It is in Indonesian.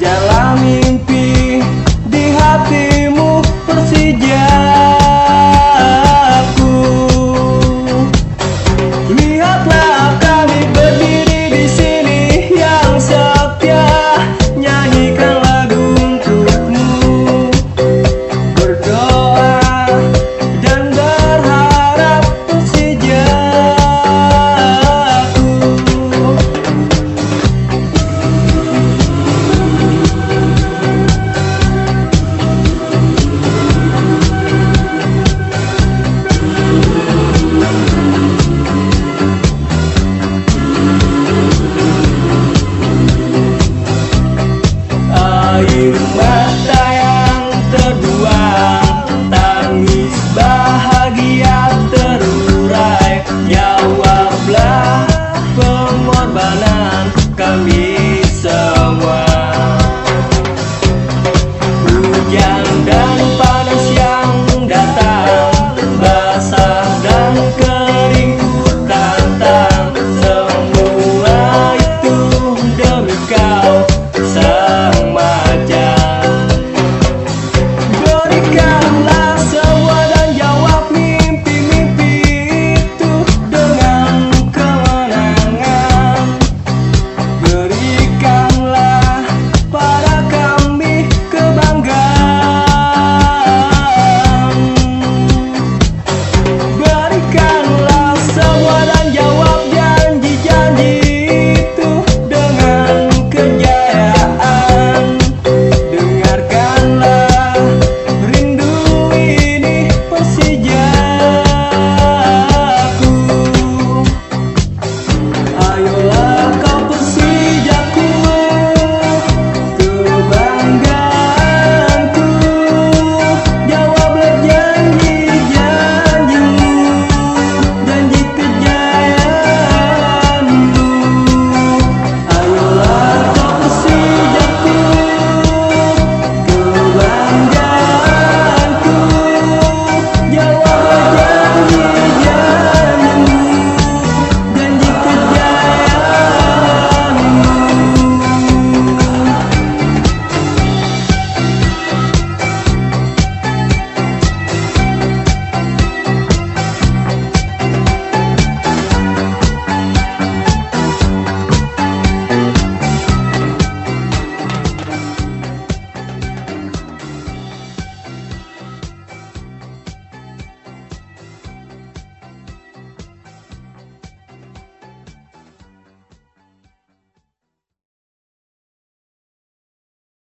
jalani